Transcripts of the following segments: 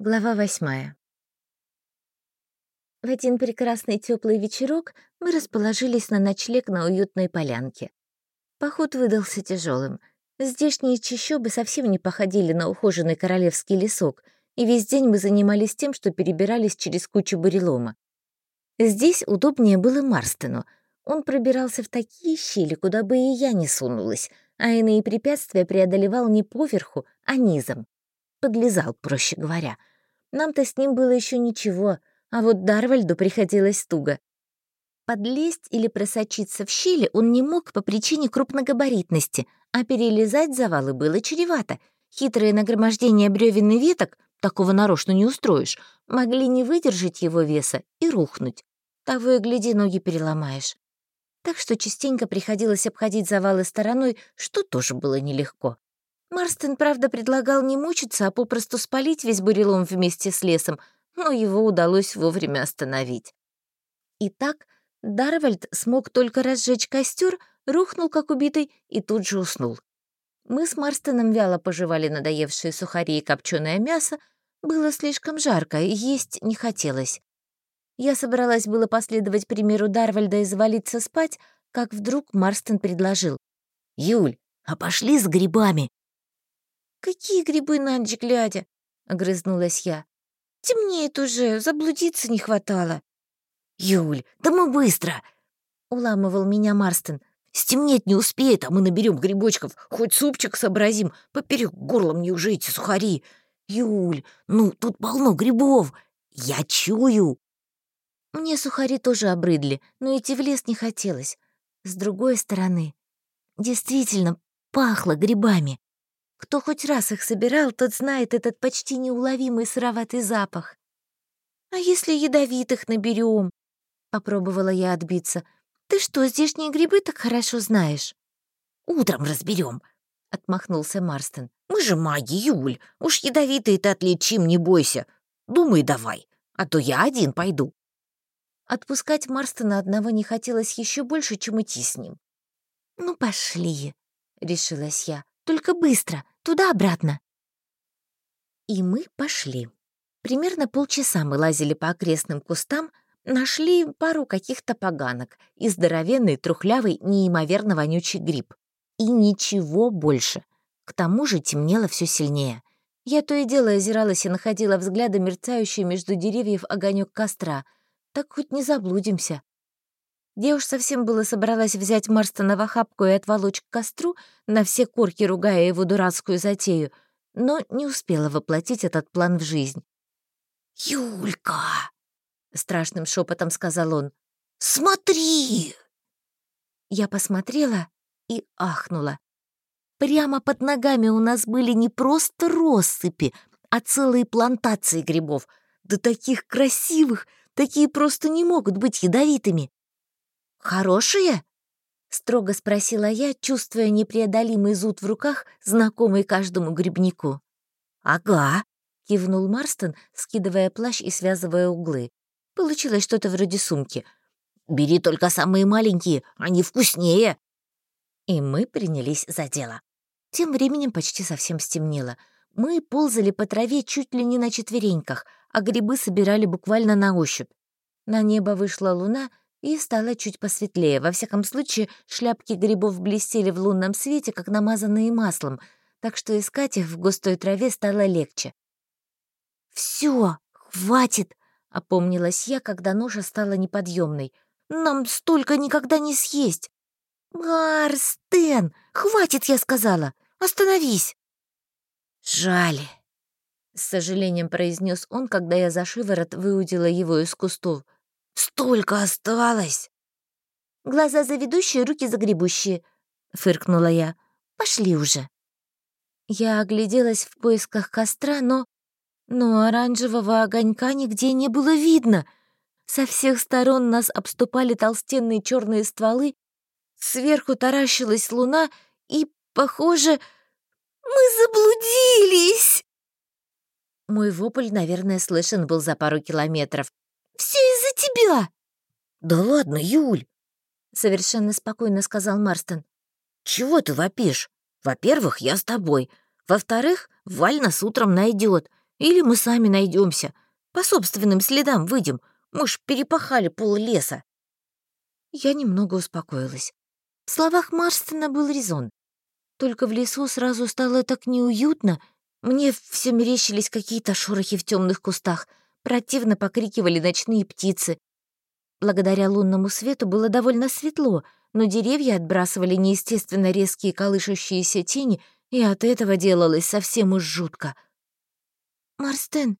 Глава восьмая. В один прекрасный теплый вечерок мы расположились на ночлег на уютной полянке. Поход выдался тяжелым. Здешние чащобы совсем не походили на ухоженный королевский лесок, и весь день мы занимались тем, что перебирались через кучу бурелома. Здесь удобнее было Марстену. Он пробирался в такие щели, куда бы и я не сунулась, а иные препятствия преодолевал не поверху, а низом. Подлезал, проще говоря — нам-то с ним было еще ничего, а вот Дарвальду приходилось туго. Подлезть или просочиться в щели он не мог по причине крупногабаритности, а перелезать завалы было чревато. Хитрое нагромождение бревен и веток, такого нарочно не устроишь, могли не выдержать его веса и рухнуть. Того и гляди, ноги переломаешь. Так что частенько приходилось обходить завалы стороной, что тоже было нелегко. Марстон, правда, предлагал не мучиться, а попросту спалить весь бурелом вместе с лесом, но его удалось вовремя остановить. Итак, Дарвальд смог только разжечь костер, рухнул как убитый и тут же уснул. Мы с Марстоном вяло пожевали надоевшие сухари и копченое мясо. Было слишком жарко, и есть не хотелось. Я собралась было последовать примеру Дарвальда и завалиться спать, как вдруг Марстон предложил. «Юль, а пошли с грибами. «Какие грибы на ночь глядя?» — огрызнулась я. «Темнеет уже, заблудиться не хватало». «Юль, да мы быстро!» — уламывал меня Марстон. «Стемнеть не успеет, а мы наберем грибочков, хоть супчик сообразим, поперек горлом не уже эти сухари. Юль, ну тут полно грибов, я чую!» Мне сухари тоже обрыдли, но идти в лес не хотелось. С другой стороны, действительно пахло грибами. Кто хоть раз их собирал, тот знает этот почти неуловимый сыроватый запах. «А если ядовитых наберем? попробовала я отбиться. «Ты что, здешние грибы так хорошо знаешь?» «Утром разберем, отмахнулся Марстон. «Мы же маги, Юль. Уж ядовитые-то отличим, не бойся. Думай давай, а то я один пойду». Отпускать Марстона одного не хотелось еще больше, чем идти с ним. «Ну, пошли», — решилась я. Только быстро, туда-обратно». И мы пошли. Примерно полчаса мы лазили по окрестным кустам, нашли пару каких-то поганок и здоровенный, трухлявый, неимоверно вонючий гриб. И ничего больше. К тому же темнело все сильнее. Я то и дело озиралась и находила взгляды мерцающий между деревьев огонек костра. Так хоть не заблудимся. Я уж совсем было собралась взять Марстона в охапку и отволочь к костру, на все корки ругая его дурацкую затею, но не успела воплотить этот план в жизнь. «Юлька!» — страшным шепотом сказал он. «Смотри!» Я посмотрела и ахнула. Прямо под ногами у нас были не просто россыпи, а целые плантации грибов. Да таких красивых, такие просто не могут быть ядовитыми. «Хорошие?» — строго спросила я, чувствуя непреодолимый зуд в руках, знакомый каждому грибнику. «Ага», — кивнул Марстон, скидывая плащ и связывая углы. Получилось что-то вроде сумки. «Бери только самые маленькие, они вкуснее!» И мы принялись за дело. Тем временем почти совсем стемнело. Мы ползали по траве чуть ли не на четвереньках, а грибы собирали буквально на ощупь. На небо вышла луна, и стало чуть посветлее. Во всяком случае, шляпки грибов блестели в лунном свете, как намазанные маслом, так что искать их в густой траве стало легче. Все, хватит!» — опомнилась я, когда ноша стала неподъемной. «Нам столько никогда не съесть!» «Марстен! Хватит, я сказала! Остановись!» «Жаль!» — с сожалением произнес он, когда я за шиворот выудила его из кустов. Столько осталось!» «Глаза заведущие, руки загребущие», — фыркнула я. «Пошли уже». Я огляделась в поисках костра, но... Но оранжевого огонька нигде не было видно. Со всех сторон нас обступали толстенные черные стволы, сверху таращилась луна, и, похоже, мы заблудились. Мой вопль, наверное, слышен был за пару километров. Все тебя!» «Да ладно, Юль!» — совершенно спокойно сказал Марстон. «Чего ты вопишь? Во-первых, я с тобой. Во-вторых, Валь нас утром найдет. Или мы сами найдемся, по собственным следам выйдем. Мы ж перепахали пол леса». Я немного успокоилась. В словах Марстона был резон. Только в лесу сразу стало так неуютно. Мне все мерещились какие-то шорохи в темных кустах. Противно покрикивали ночные птицы. Благодаря лунному свету было довольно светло, но деревья отбрасывали неестественно резкие колышущиеся тени, и от этого делалось совсем уж жутко. «Марстен,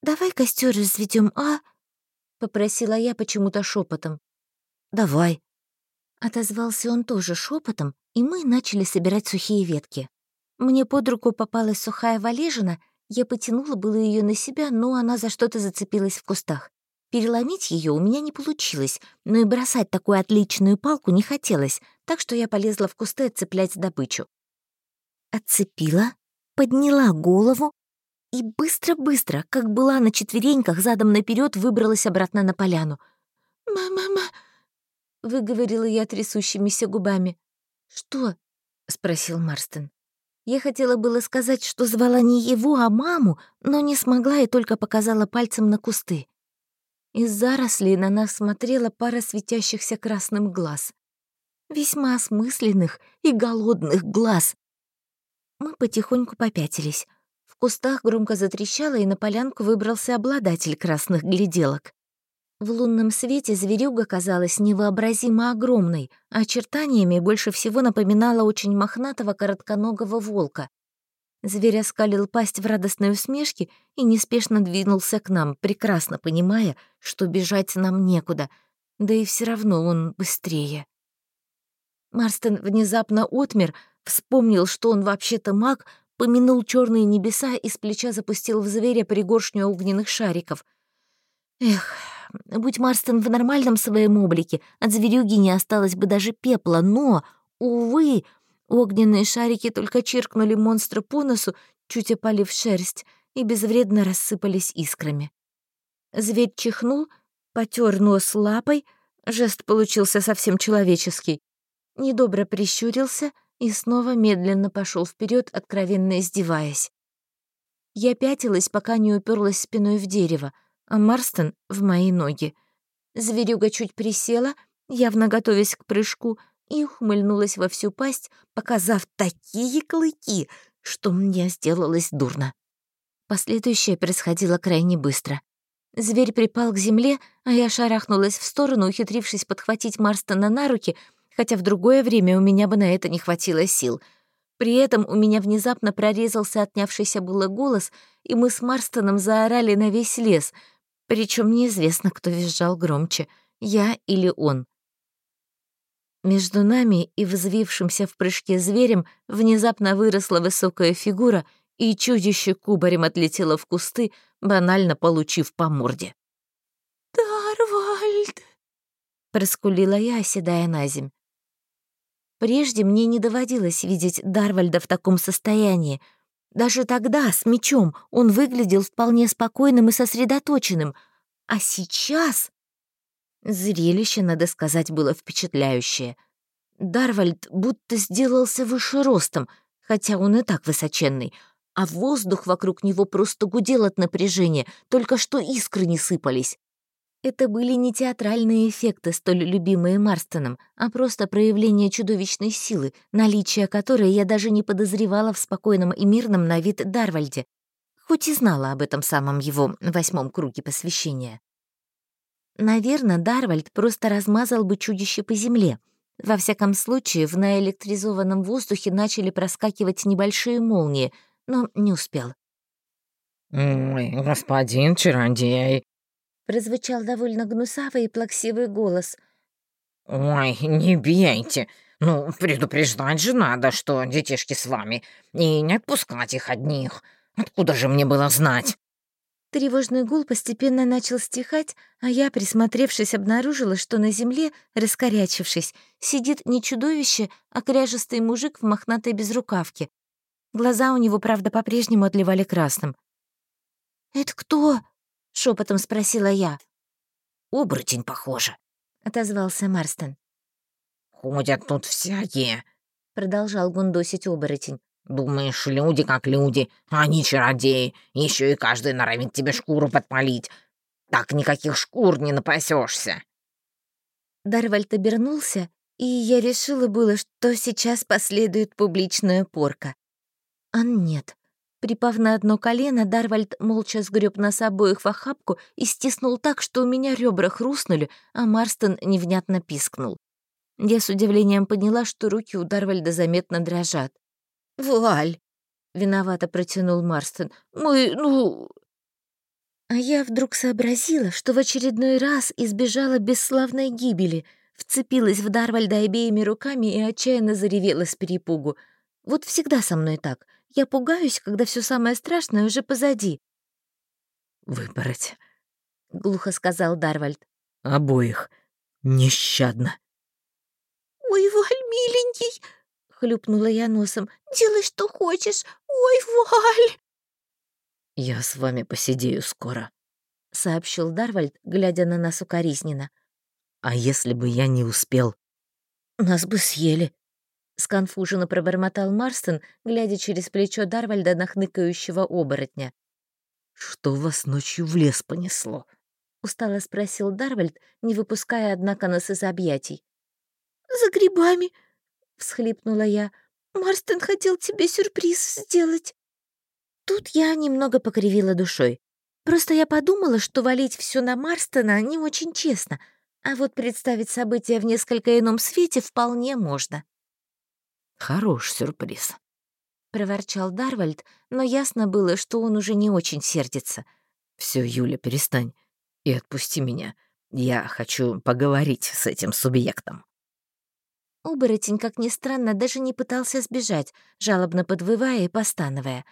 давай костер разведем, а?» — попросила я почему-то шепотом. «Давай», Отозвался он тоже шепотом, и мы начали собирать сухие ветки. Мне под руку попалась сухая валежина, я потянула было ее на себя, но она за что-то зацепилась в кустах. Переломить ее у меня не получилось, но и бросать такую отличную палку не хотелось, так что я полезла в кусты отцеплять добычу. Отцепила, подняла голову и быстро-быстро, как была на четвереньках, задом наперед выбралась обратно на поляну. «Мама-мама!» — выговорила я трясущимися губами. «Что?» — спросил Марстон. Я хотела было сказать, что звала не его, а маму, но не смогла и только показала пальцем на кусты. Из зарослей на нас смотрела пара светящихся красным глаз. Весьма осмысленных и голодных глаз. Мы потихоньку попятились. В кустах громко затрещало, и на полянку выбрался обладатель красных гляделок. В лунном свете зверюга казалась невообразимо огромной, а очертаниями больше всего напоминала очень мохнатого коротконогого волка. Зверь оскалил пасть в радостной усмешке и неспешно двинулся к нам, прекрасно понимая, что бежать нам некуда, да и все равно он быстрее. Марстон внезапно отмер, вспомнил, что он вообще-то маг, помянул черные небеса и с плеча запустил в зверя пригоршню огненных шариков. Эх, Будь Марстон в нормальном своем облике, от зверюги не осталось бы даже пепла, но, увы, огненные шарики только чиркнули монстра по носу, чуть опалив шерсть, и безвредно рассыпались искрами. Зверь чихнул, потер нос лапой, жест получился совсем человеческий, недобро прищурился и снова медленно пошел вперед, откровенно издеваясь. Я пятилась, пока не уперлась спиной в дерево — а Марстон — в мои ноги. Зверюга чуть присела, явно готовясь к прыжку, и ухмыльнулась во всю пасть, показав такие клыки, что мне сделалось дурно. Последующее происходило крайне быстро. Зверь припал к земле, а я шарахнулась в сторону, ухитрившись подхватить Марстона на руки, хотя в другое время у меня бы на это не хватило сил. При этом у меня внезапно прорезался отнявшийся было голос, и мы с Марстоном заорали на весь лес — причем неизвестно, кто визжал громче, я или он. Между нами и взвившимся в прыжке зверем внезапно выросла высокая фигура, и чудище кубарем отлетело в кусты, банально получив по морде. «Дарвальд!» — проскулила я, оседая на земь. Прежде мне не доводилось видеть Дарвальда в таком состоянии — даже тогда, с мечом, он выглядел вполне спокойным и сосредоточенным. А сейчас... Зрелище, надо сказать, было впечатляющее. Дарвальд будто сделался выше ростом, хотя он и так высоченный, а воздух вокруг него просто гудел от напряжения, только что искры не сыпались. Это были не театральные эффекты, столь любимые Марстоном, а просто проявление чудовищной силы, наличие которой я даже не подозревала в спокойном и мирном на вид Дарвальде, хоть и знала об этом самом его восьмом круге посвящения. Наверное, Дарвальд просто размазал бы чудище по земле. Во всяком случае, в наэлектризованном воздухе начали проскакивать небольшие молнии, но не успел. «Ой, господин чародей, прозвучал довольно гнусавый и плаксивый голос. «Ой, не бейте. Ну, предупреждать же надо, что детишки с вами, и не отпускать их одних. Откуда же мне было знать?» Тревожный гул постепенно начал стихать, а я, присмотревшись, обнаружила, что на земле, раскорячившись, сидит не чудовище, а кряжестый мужик в мохнатой безрукавке. Глаза у него, правда, по-прежнему отливали красным. «Это кто?» — шепотом спросила я. «Оборотень, похоже», — отозвался Марстон. «Ходят тут всякие», — продолжал гундосить оборотень. Думаешь, люди как люди, а они чародеи, еще и каждый норовит тебе шкуру подпалить. Так никаких шкур не напасешься. Дарвальд обернулся, и я решила было, что сейчас последует публичная порка. А нет. Припав на одно колено, Дарвальд молча сгреб нас обоих в охапку и стиснул так, что у меня ребра хрустнули, а Марстон невнятно пискнул. Я с удивлением поняла, что руки у Дарвальда заметно дрожат. «Вуаль!» — виновато протянул Марстон. «Мы, ну...» А я вдруг сообразила, что в очередной раз избежала бесславной гибели, вцепилась в Дарвальда обеими руками и отчаянно заревела с перепугу. Вот всегда со мной так — я пугаюсь, когда все самое страшное уже позади». «Выпороть», — глухо сказал Дарвальд. «Обоих. Нещадно». «Ой, Валь, миленький!» — хлюпнула я носом. «Делай, что хочешь. Ой, Валь!» «Я с вами посидею скоро», — сообщил Дарвальд, глядя на нас укоризненно. «А если бы я не успел?» «Нас бы съели», сконфуженно пробормотал Марстон, глядя через плечо Дарвальда на хныкающего оборотня. «Что вас ночью в лес понесло?» — устало спросил Дарвальд, не выпуская, однако, нас из объятий. «За грибами!» — всхлипнула я. «Марстон хотел тебе сюрприз сделать». Тут я немного покривила душой. Просто я подумала, что валить все на Марстона не очень честно, а вот представить события в несколько ином свете вполне можно. Хорош сюрприз. Проворчал Дарвальд, но ясно было, что он уже не очень сердится. Все, Юля, перестань и отпусти меня. Я хочу поговорить с этим субъектом. Оборотень, как ни странно, даже не пытался сбежать, жалобно подвывая и постановая.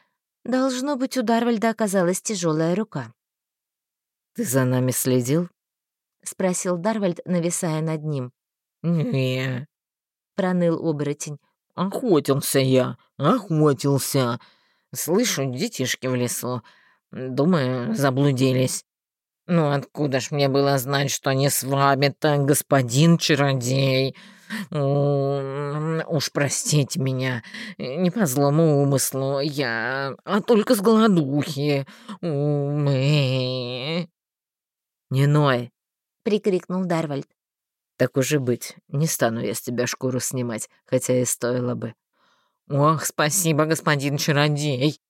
Должно быть, у Дарвальда оказалась тяжелая рука. «Ты за нами следил?» — спросил Дарвальд, нависая над ним. «Не», — проныл оборотень. Охотился я, охотился. Слышу, детишки в лесу. Думаю, заблудились. Ну откуда ж мне было знать, что они с вами-то, господин чародей? Уж простите меня, не по злому умыслу я, а только с голодухи. Мы. «Не ной!» — прикрикнул Дарвальд. Так уже быть, не стану я с тебя шкуру снимать, хотя и стоило бы. Ох, спасибо, господин чародей.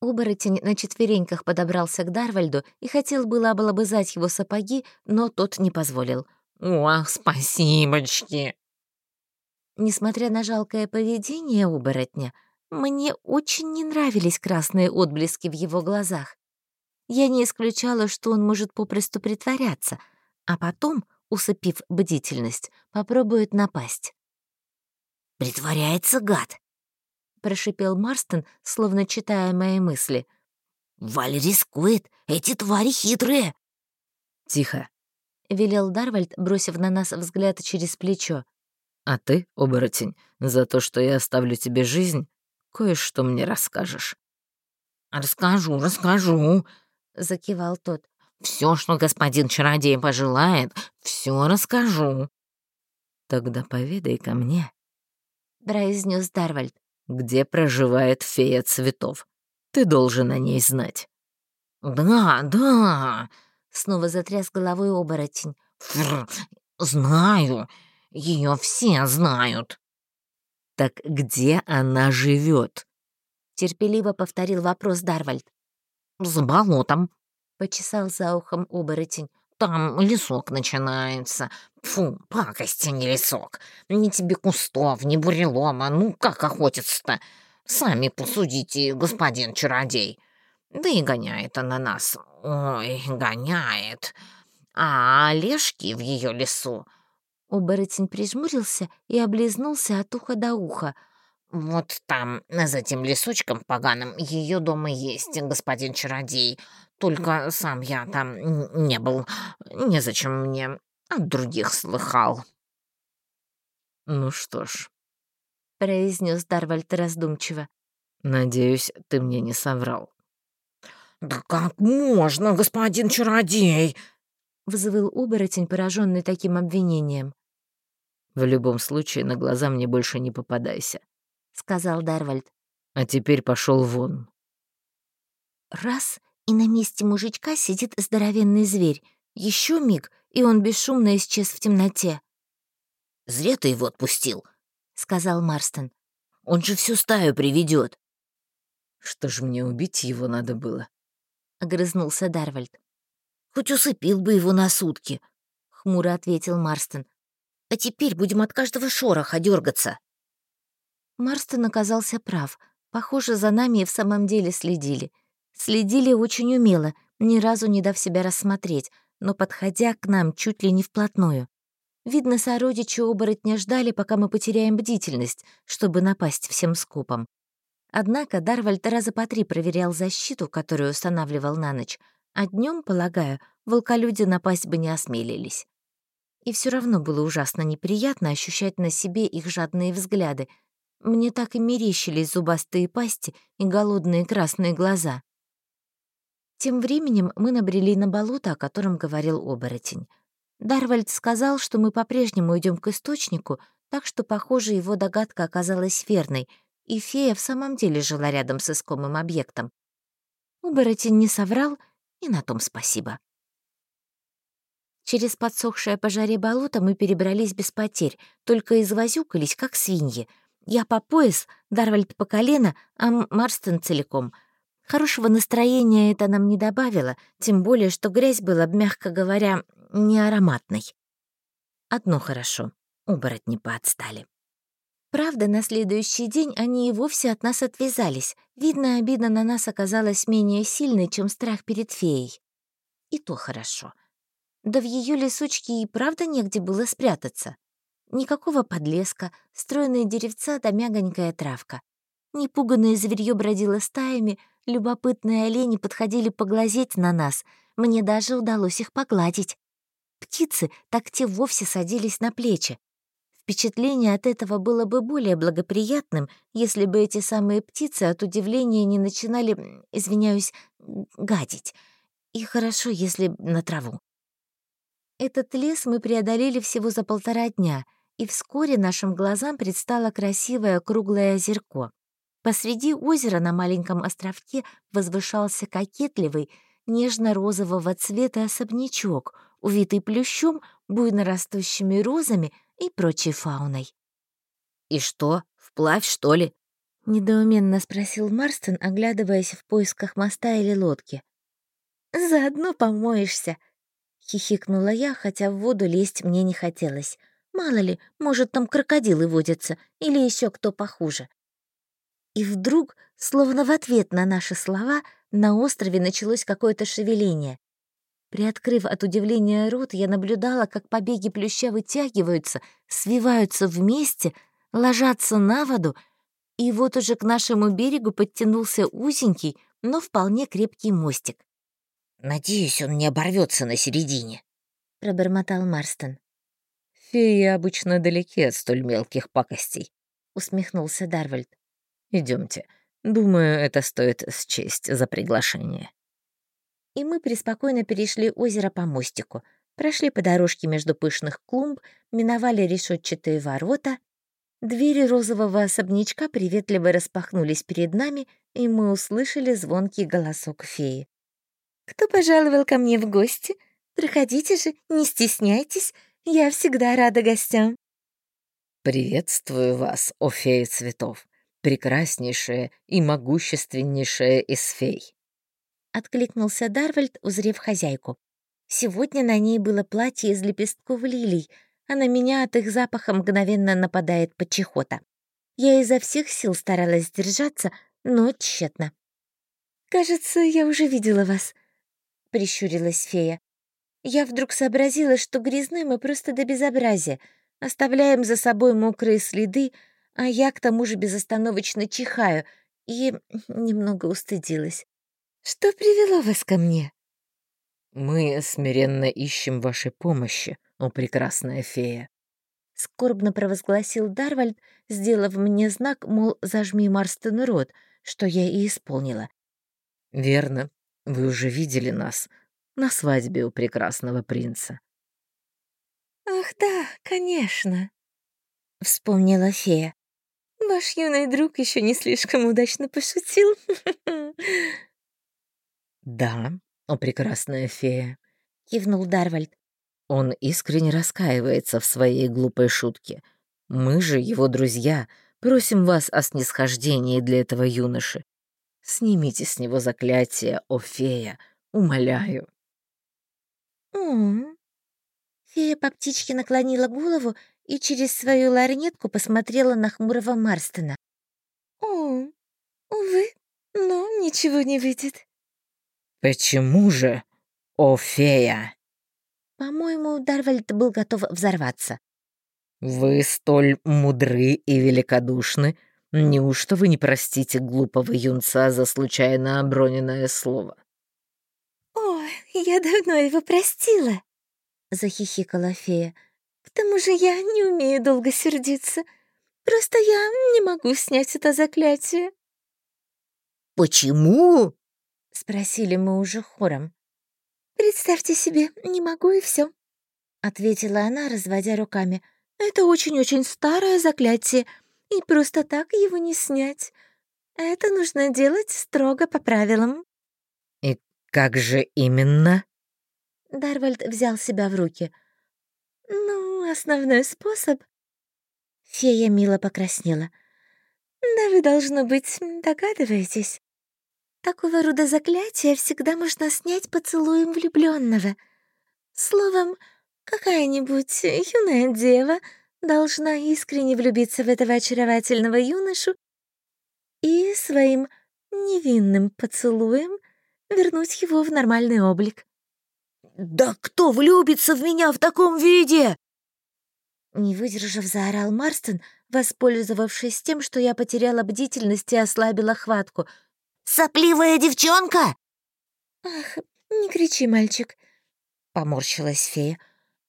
Оборотень на четвереньках подобрался к Дарвальду и хотел было облобызать его сапоги, но тот не позволил. Ох, спасибочки. Несмотря на жалкое поведение оборотня, мне очень не нравились красные отблески в его глазах. Я не исключала, что он может попросту притворяться, а потом — усыпив бдительность, попробует напасть. «Притворяется гад!» — прошипел Марстон, словно читая мои мысли. «Валь рискует! Эти твари хитрые!» «Тихо!» — велел Дарвальд, бросив на нас взгляд через плечо. «А ты, оборотень, за то, что я оставлю тебе жизнь, кое-что мне расскажешь». «Расскажу, расскажу», — закивал тот. Все, что господин чародей пожелает, все расскажу». «Тогда поведай ко мне», — произнес Дарвальд. «Где проживает фея цветов? Ты должен о ней знать». «Да, да», — снова затряс головой оборотень. Фр, «Знаю, ее все знают». «Так где она живет? терпеливо повторил вопрос Дарвальд. «За болотом», — почесал за ухом оборотень. «Там лесок начинается. Фу, пакости не лесок. Ни тебе кустов, ни бурелома. Ну, как охотиться-то? Сами посудите, господин чародей. Да и гоняет она нас. Ой, гоняет. А олежки в ее лесу...» Оборотень прижмурился и облизнулся от уха до уха. «Вот там, за этим лесочком поганым, ее дома есть, господин чародей. Только сам я там не был. Незачем мне. От других слыхал». «Ну что ж», — произнес Дарвальд раздумчиво. «Надеюсь, ты мне не соврал». «Да как можно, господин чародей?» — взвыл оборотень, пораженный таким обвинением. «В любом случае, на глаза мне больше не попадайся», — сказал Дарвальд. А теперь пошел вон. Раз, и на месте мужичка сидит здоровенный зверь. Еще миг, и он бесшумно исчез в темноте. «Зря ты его отпустил», — сказал Марстон. «Он же всю стаю приведет. «Что ж мне убить его надо было?» — огрызнулся Дарвальд. «Хоть усыпил бы его на сутки», — хмуро ответил Марстон. «А теперь будем от каждого шороха дергаться. Марстон оказался прав. Похоже, за нами и в самом деле следили. Следили очень умело, ни разу не дав себя рассмотреть, но подходя к нам чуть ли не вплотную. Видно, сородичи оборотня ждали, пока мы потеряем бдительность, чтобы напасть всем скопом. Однако Дарвальд раза по три проверял защиту, которую устанавливал на ночь, а днем, полагаю, волколюди напасть бы не осмелились. И все равно было ужасно неприятно ощущать на себе их жадные взгляды. Мне так и мерещились зубастые пасти и голодные красные глаза. Тем временем мы набрели на болото, о котором говорил оборотень. Дарвальд сказал, что мы по-прежнему идем к источнику, так что, похоже, его догадка оказалась верной — и фея в самом деле жила рядом с искомым объектом. Оборотень не соврал, и на том спасибо. Через подсохшее по жаре болото мы перебрались без потерь, только извозюкались, как свиньи. Я по пояс, Дарвальд по колено, а Марстон целиком. Хорошего настроения это нам не добавило, тем более, что грязь была, мягко говоря, не ароматной. Одно хорошо — оборотни поотстали. Правда, на следующий день они и вовсе от нас отвязались. Видно, обида на нас оказалась менее сильной, чем страх перед феей. И то хорошо. Да в ее лесочке и правда негде было спрятаться. Никакого подлеска, стройные деревца да мягонькая травка. Непуганное зверье бродило стаями, любопытные олени подходили поглазеть на нас. Мне даже удалось их погладить. Птицы так те вовсе садились на плечи, Впечатление от этого было бы более благоприятным, если бы эти самые птицы от удивления не начинали, извиняюсь, гадить. И хорошо, если на траву. Этот лес мы преодолели всего за полтора дня, и вскоре нашим глазам предстало красивое круглое озерко. Посреди озера на маленьком островке возвышался кокетливый, нежно-розового цвета особнячок, увитый плющом, буйно растущими розами — и прочей фауной. «И что, вплавь, что ли?» — недоуменно спросил Марстон, оглядываясь в поисках моста или лодки. «Заодно помоешься», — хихикнула я, хотя в воду лезть мне не хотелось. Мало ли, может, там крокодилы водятся или еще кто похуже. И вдруг, словно в ответ на наши слова, на острове началось какое-то шевеление. Приоткрыв от удивления рот, я наблюдала, как побеги плюща вытягиваются, свиваются вместе, ложатся на воду, и вот уже к нашему берегу подтянулся узенький, но вполне крепкий мостик. «Надеюсь, он не оборвется на середине», — пробормотал Марстон. «Феи обычно далеки от столь мелких пакостей», — усмехнулся Дарвальд. Идемте. Думаю, это стоит счесть за приглашение и мы преспокойно перешли озеро по мостику, прошли по дорожке между пышных клумб, миновали решетчатые ворота. Двери розового особнячка приветливо распахнулись перед нами, и мы услышали звонкий голосок феи. «Кто пожаловал ко мне в гости? Проходите же, не стесняйтесь, я всегда рада гостям». «Приветствую вас, о феи цветов, прекраснейшая и могущественнейшая из фей!» откликнулся Дарвальд, узрев хозяйку. Сегодня на ней было платье из лепестков лилий, а на меня от их запаха мгновенно нападает почехота. Я изо всех сил старалась держаться, но тщетно. «Кажется, я уже видела вас», — прищурилась фея. Я вдруг сообразила, что грязны мы просто до безобразия, оставляем за собой мокрые следы, а я к тому же безостановочно чихаю и немного устыдилась. Что привело вас ко мне?» «Мы смиренно ищем вашей помощи, о прекрасная фея», — скорбно провозгласил Дарвальд, сделав мне знак, мол, зажми Марстон рот, что я и исполнила. «Верно, вы уже видели нас на свадьбе у прекрасного принца». «Ах да, конечно», — вспомнила фея. Ваш юный друг еще не слишком удачно пошутил. «Да, о прекрасная фея», — кивнул Дарвальд. «Он искренне раскаивается в своей глупой шутке. Мы же, его друзья, просим вас о снисхождении для этого юноши. Снимите с него заклятие, о фея, умоляю». «О, Фея по птичке наклонила голову и через свою ларнетку посмотрела на хмурого Марстона. «О, увы, но ничего не выйдет». «Почему же, о фея?» По-моему, Дарвальд был готов взорваться. «Вы столь мудры и великодушны. Неужто вы не простите глупого юнца за случайно оброненное слово?» «О, я давно его простила», — захихикала фея. «К тому же я не умею долго сердиться. Просто я не могу снять это заклятие». «Почему?» — спросили мы уже хором. «Представьте себе, не могу и все, ответила она, разводя руками. «Это очень-очень старое заклятие, и просто так его не снять. Это нужно делать строго по правилам». «И как же именно?» Дарвальд взял себя в руки. «Ну, основной способ...» Фея мило покраснела. «Да вы, должно быть, догадываетесь. Такого рода заклятия всегда можно снять поцелуем влюбленного. Словом, какая-нибудь юная дева должна искренне влюбиться в этого очаровательного юношу и своим невинным поцелуем вернуть его в нормальный облик. «Да кто влюбится в меня в таком виде?» Не выдержав, заорал Марстон, воспользовавшись тем, что я потеряла бдительность и ослабила хватку. «Сопливая девчонка!» «Ах, не кричи, мальчик!» — поморщилась фея.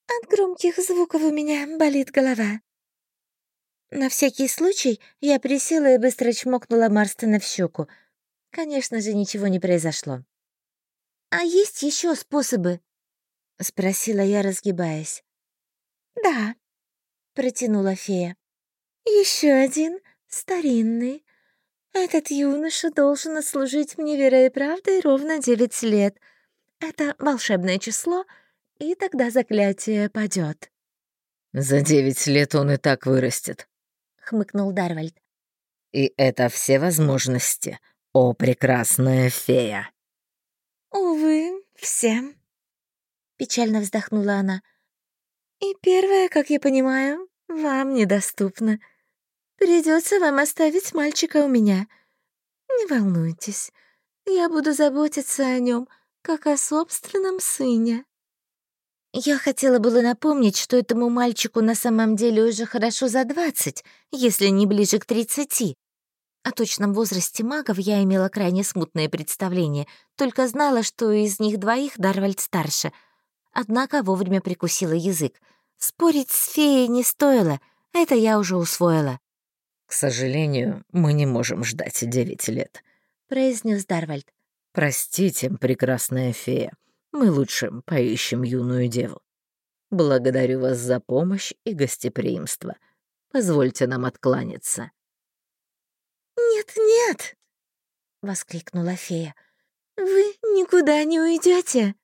«От громких звуков у меня болит голова». На всякий случай я присела и быстро чмокнула Марстона в щеку. Конечно же, ничего не произошло. «А есть еще способы?» — спросила я, разгибаясь. «Да», — протянула фея. Еще один, старинный. Этот юноша должен отслужить мне верой и правдой ровно девять лет. Это волшебное число, и тогда заклятие падет. «За девять лет он и так вырастет», — хмыкнул Дарвальд. «И это все возможности, о прекрасная фея». «Увы, всем», Печально вздохнула она. «И первое, как я понимаю, вам недоступно. Придется вам оставить мальчика у меня. Не волнуйтесь, я буду заботиться о нем, как о собственном сыне». Я хотела было напомнить, что этому мальчику на самом деле уже хорошо за двадцать, если не ближе к тридцати. О точном возрасте магов я имела крайне смутное представление, только знала, что из них двоих Дарвальд старше — однако вовремя прикусила язык. Спорить с феей не стоило, это я уже усвоила. «К сожалению, мы не можем ждать девять лет», — произнес Дарвальд. «Простите, прекрасная фея, мы лучше поищем юную деву. Благодарю вас за помощь и гостеприимство. Позвольте нам откланяться». «Нет-нет!» — воскликнула фея. «Вы никуда не уйдете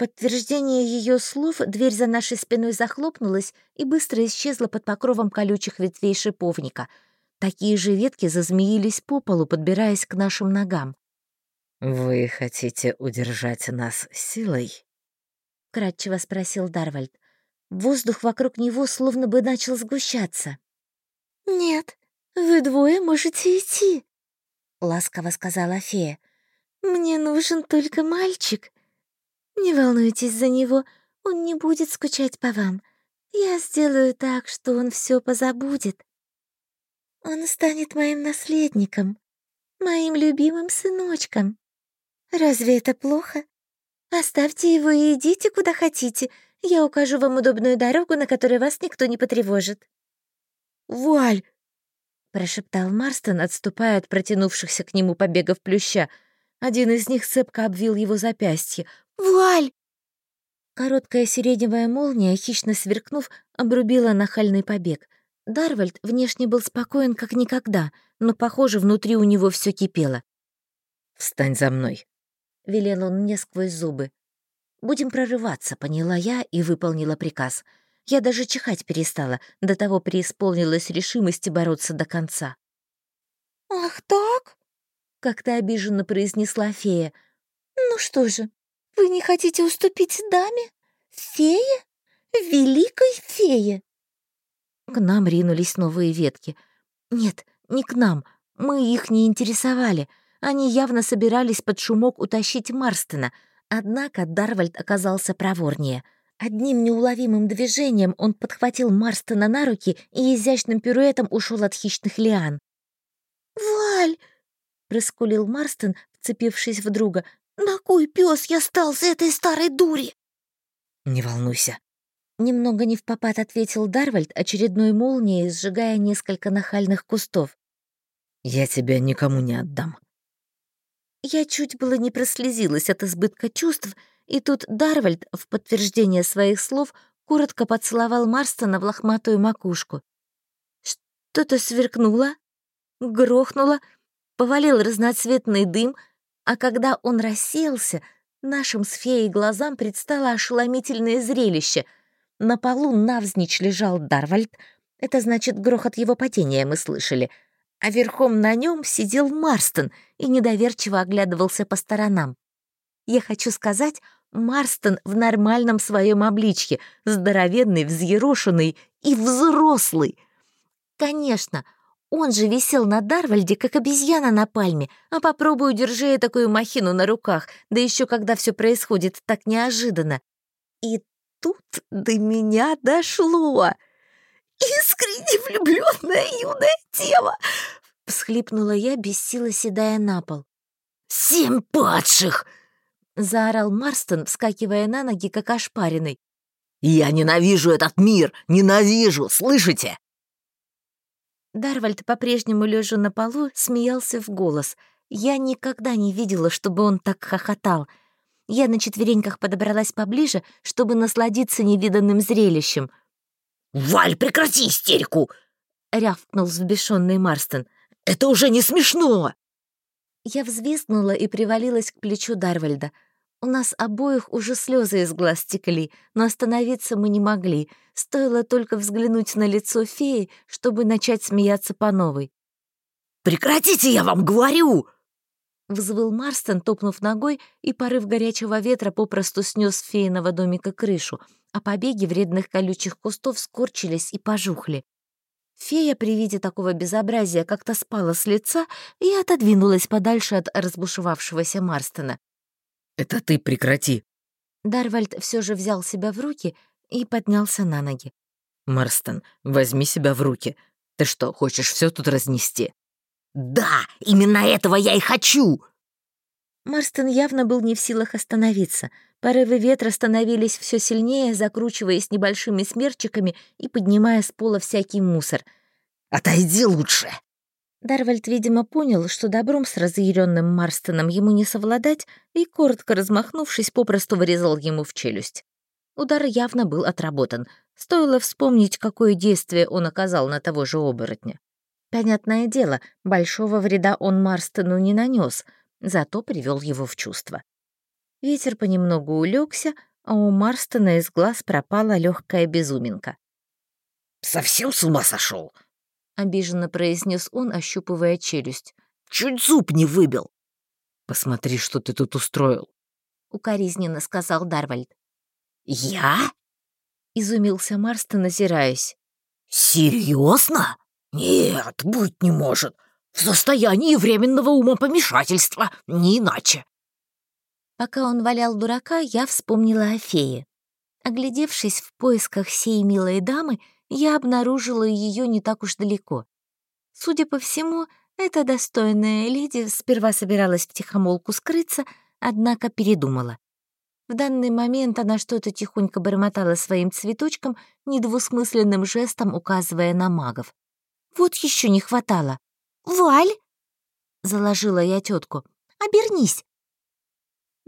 подтверждение ее слов дверь за нашей спиной захлопнулась и быстро исчезла под покровом колючих ветвей шиповника. Такие же ветки зазмеились по полу, подбираясь к нашим ногам. «Вы хотите удержать нас силой?» — кратчево спросил Дарвальд. Воздух вокруг него словно бы начал сгущаться. «Нет, вы двое можете идти», — ласково сказала фея. «Мне нужен только мальчик. Не волнуйтесь за него, он не будет скучать по вам. Я сделаю так, что он все позабудет. Он станет моим наследником, моим любимым сыночком. Разве это плохо? Оставьте его и идите куда хотите. Я укажу вам удобную дорогу, на которой вас никто не потревожит. «Валь!» — прошептал Марстон, отступая от протянувшихся к нему побегов плюща. Один из них цепко обвил его запястье. «Валь!» Короткая сиреневая молния, хищно сверкнув, обрубила нахальный побег. Дарвальд внешне был спокоен как никогда, но, похоже, внутри у него все кипело. «Встань за мной», — велел он мне сквозь зубы. «Будем прорываться», — поняла я и выполнила приказ. Я даже чихать перестала, до того преисполнилась решимости бороться до конца. «Ах так?» — как-то обиженно произнесла фея. «Ну что же, вы не хотите уступить даме? Фее? Великой фее?» К нам ринулись новые ветки. Нет, не к нам, мы их не интересовали. Они явно собирались под шумок утащить Марстона, однако Дарвальд оказался проворнее. Одним неуловимым движением он подхватил Марстона на руки и изящным пируэтом ушел от хищных лиан. «Валь!» — проскулил Марстон, вцепившись в друга. «На кой пес я стал с этой старой дури?» «Не волнуйся», Немного не в попад ответил Дарвальд очередной молнией, сжигая несколько нахальных кустов. «Я тебя никому не отдам». Я чуть было не прослезилась от избытка чувств, и тут Дарвальд, в подтверждение своих слов, коротко поцеловал Марстона в лохматую макушку. Что-то сверкнуло, грохнуло, повалил разноцветный дым, а когда он рассеялся, нашим с феей глазам предстало ошеломительное зрелище — на полу навзничь лежал Дарвальд, это значит, грохот его падения мы слышали, а верхом на нем сидел Марстон и недоверчиво оглядывался по сторонам. Я хочу сказать, Марстон в нормальном своем обличье, здоровенный, взъерошенный и взрослый. Конечно, он же висел на Дарвальде, как обезьяна на пальме, а попробую держи такую махину на руках, да еще когда все происходит так неожиданно. И тут до меня дошло. «Искренне влюбленная юная дева!» — всхлипнула я, без силы седая на пол. «Семь падших!» — заорал Марстон, вскакивая на ноги, как ошпаренный. «Я ненавижу этот мир! Ненавижу! Слышите?» Дарвальд, по-прежнему лежа на полу, смеялся в голос. Я никогда не видела, чтобы он так хохотал — я на четвереньках подобралась поближе, чтобы насладиться невиданным зрелищем. «Валь, прекрати истерику!» — рявкнул взбешенный Марстон. «Это уже не смешно!» Я взвизгнула и привалилась к плечу Дарвальда. У нас обоих уже слезы из глаз текли, но остановиться мы не могли. Стоило только взглянуть на лицо феи, чтобы начать смеяться по новой. «Прекратите, я вам говорю!» Взвыл Марстон, топнув ногой, и порыв горячего ветра попросту снес феиного домика крышу, а побеги вредных колючих кустов скорчились и пожухли. Фея при виде такого безобразия как-то спала с лица и отодвинулась подальше от разбушевавшегося Марстона. «Это ты прекрати!» Дарвальд все же взял себя в руки и поднялся на ноги. «Марстон, возьми себя в руки. Ты что, хочешь все тут разнести?» «Да, именно этого я и хочу!» Марстон явно был не в силах остановиться. Порывы ветра становились все сильнее, закручиваясь небольшими смерчиками и поднимая с пола всякий мусор. «Отойди лучше!» Дарвальд, видимо, понял, что добром с разъяренным Марстоном ему не совладать, и, коротко размахнувшись, попросту вырезал ему в челюсть. Удар явно был отработан. Стоило вспомнить, какое действие он оказал на того же оборотня. Понятное дело, большого вреда он Марстону не нанес, зато привел его в чувство. Ветер понемногу улегся, а у Марстона из глаз пропала легкая безуминка. «Совсем с ума сошел? Обиженно произнес он, ощупывая челюсть. «Чуть зуб не выбил!» «Посмотри, что ты тут устроил!» — укоризненно сказал Дарвальд. «Я?» — изумился Марстон, озираясь. «Серьезно?» «Нет, быть не может. В состоянии временного умопомешательства, не иначе». Пока он валял дурака, я вспомнила о фее. Оглядевшись в поисках сей милой дамы, я обнаружила ее не так уж далеко. Судя по всему, эта достойная леди сперва собиралась втихомолку скрыться, однако передумала. В данный момент она что-то тихонько бормотала своим цветочком, недвусмысленным жестом указывая на магов. Вот еще не хватало. «Валь!» — заложила я тетку. «Обернись!»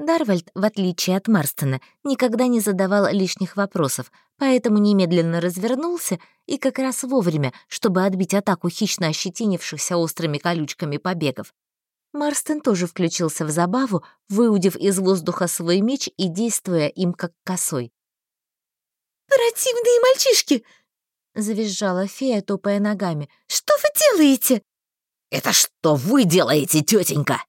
Дарвальд, в отличие от Марстона, никогда не задавал лишних вопросов, поэтому немедленно развернулся и как раз вовремя, чтобы отбить атаку хищно ощетинившихся острыми колючками побегов. Марстон тоже включился в забаву, выудив из воздуха свой меч и действуя им как косой. «Противные мальчишки!» — завизжала фея, топая ногами. «Что вы делаете?» «Это что вы делаете, тетенька?»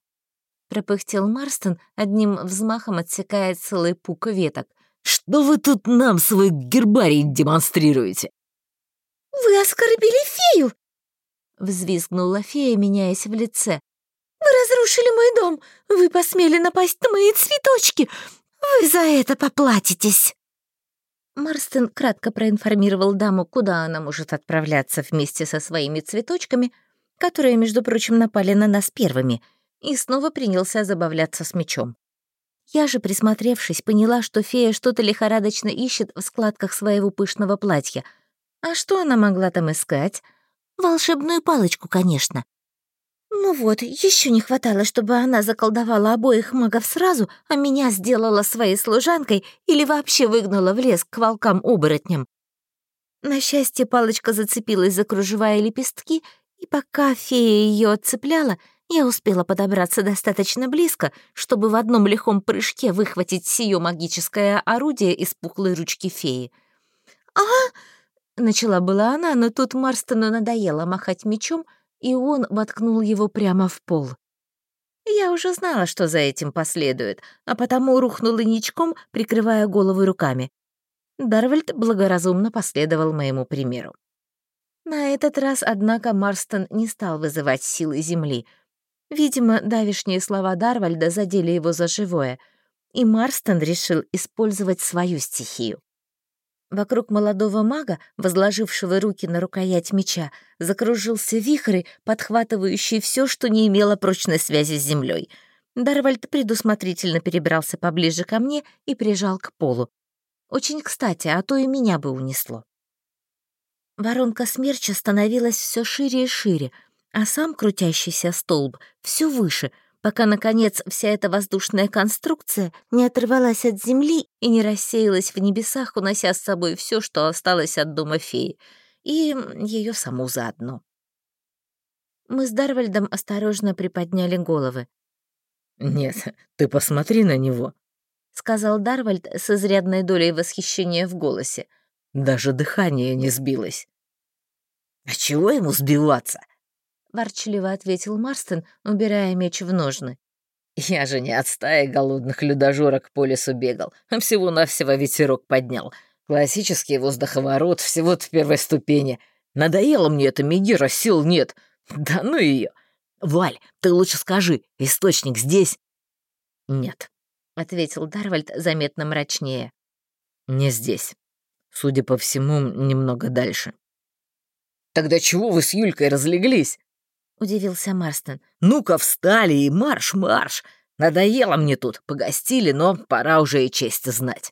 Пропыхтел Марстон, одним взмахом отсекая целый пук веток. «Что вы тут нам свой гербарий демонстрируете?» «Вы оскорбили фею!» Взвизгнула фея, меняясь в лице. «Вы разрушили мой дом! Вы посмели напасть на мои цветочки! Вы за это поплатитесь!» Марстон кратко проинформировал даму, куда она может отправляться вместе со своими цветочками, которые, между прочим, напали на нас первыми, и снова принялся забавляться с мечом. Я же, присмотревшись, поняла, что фея что-то лихорадочно ищет в складках своего пышного платья. А что она могла там искать? Волшебную палочку, конечно. Ну вот, еще не хватало, чтобы она заколдовала обоих магов сразу, а меня сделала своей служанкой или вообще выгнала в лес к волкам-оборотням. На счастье, палочка зацепилась за кружевая лепестки, и пока фея ее отцепляла, я успела подобраться достаточно близко, чтобы в одном лихом прыжке выхватить сие магическое орудие из пухлой ручки феи. «А!» — начала была она, но тут Марстону надоело махать мечом — и он воткнул его прямо в пол. Я уже знала, что за этим последует, а потому рухнула ничком, прикрывая голову руками. Дарвальд благоразумно последовал моему примеру. На этот раз, однако, Марстон не стал вызывать силы Земли. Видимо, давишние слова Дарвальда задели его за живое, и Марстон решил использовать свою стихию. Вокруг молодого мага, возложившего руки на рукоять меча, закружился вихрь, подхватывающий все, что не имело прочной связи с землей. Дарвальд предусмотрительно перебрался поближе ко мне и прижал к полу. Очень кстати, а то и меня бы унесло. Воронка смерча становилась все шире и шире, а сам крутящийся столб все выше — пока, наконец, вся эта воздушная конструкция не оторвалась от земли и не рассеялась в небесах, унося с собой все, что осталось от дома феи, и ее саму заодно. Мы с Дарвальдом осторожно приподняли головы. «Нет, ты посмотри на него», — сказал Дарвальд с изрядной долей восхищения в голосе. «Даже дыхание не сбилось». «А чего ему сбиваться?» Ворчливо ответил Марстон, убирая меч в ножны. «Я же не от стаи голодных людожорок по лесу бегал, а всего-навсего ветерок поднял. Классический воздуховорот всего-то первой ступени. Надоело мне это Мегера, сил нет. Да ну ее. Валь, ты лучше скажи, источник здесь?» «Нет», — ответил Дарвальд заметно мрачнее. «Не здесь. Судя по всему, немного дальше». «Тогда чего вы с Юлькой разлеглись?» — удивился Марстон. «Ну-ка, встали и марш-марш! Надоело мне тут, погостили, но пора уже и честь знать».